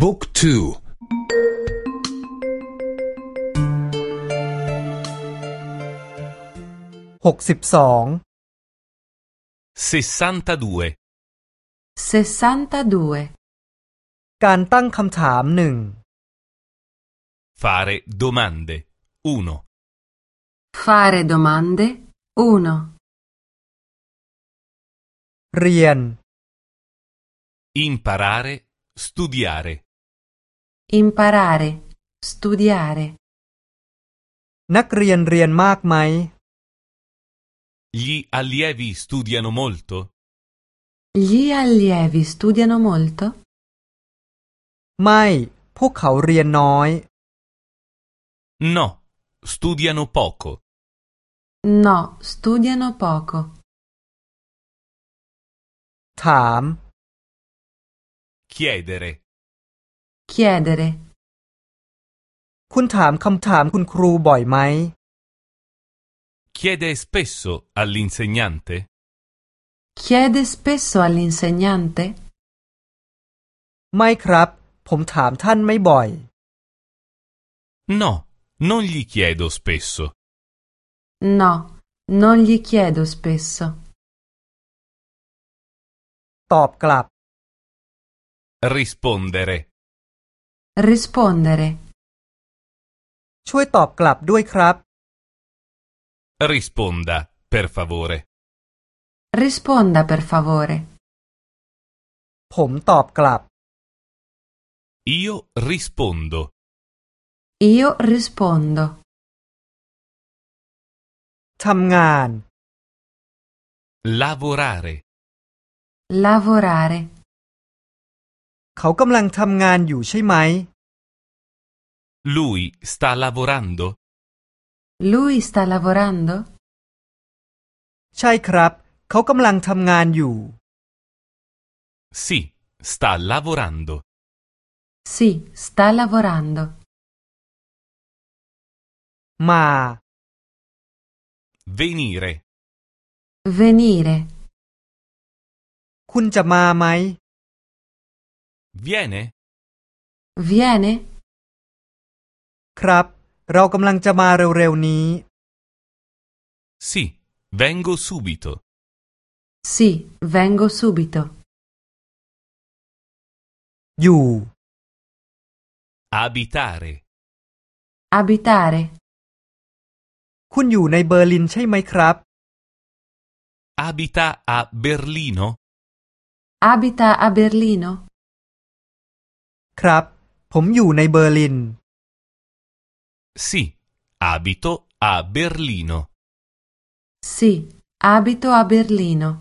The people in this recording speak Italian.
บุ๊กทูหกสิบสอง 62. 62. การตั้งคำถามหนึ่ง Fare domande. 1. Fare domande. 1. เรียน Imparare. Studiare. Imparare. Studiare. นักเรียนเรียนมากไหม Gli allievi studiano molto? Gli allievi studiano molto? ไม่ พวกเขาเรียนน้อย No, studiano poco. No, studiano poco. ถาม Chiedere. Chiedere. คุณถามคำถามคุณครูบ่อยไหม Chiede spesso all'insegnante? Chiede spesso all'insegnante? ไม่ครับ ผมถามท่านไม่บ่อย No, non gli chiedo spesso. No, non gli chiedo spesso. ตอบกลับ Rispondere. Rispondere. ช่วยตอบกลับด้วยครับ Risponda, per favore. Risponda per favore. ผมตอบกลับ Io rispondo. Io rispondo. ทำงาน Lavorare. Lavorare. เขากำลังทำงานอยู่ใช่ไหม Lui sta lavorando? Lui sta lavorando? ใช่ครับ เขากำลังทำงานอยู่ Sì, sta lavorando. Sì, sta lavorando. มา Venire. Venire. คุณจะมาไหม Viene? Viene? ครับ เรากำลังจะมาเร็วๆนี้ Sì, vengo subito. Sì, vengo subito. อยู่ Abitare. Abitare. คุณอยู่ในเบอร์ลินใช่ไหมครับ Abita a Berlino? Abita a Berlino? ครับ ผมอยู่ในเบอร์ลิน Sì, abito a Berlino. Sì, abito a Berlino.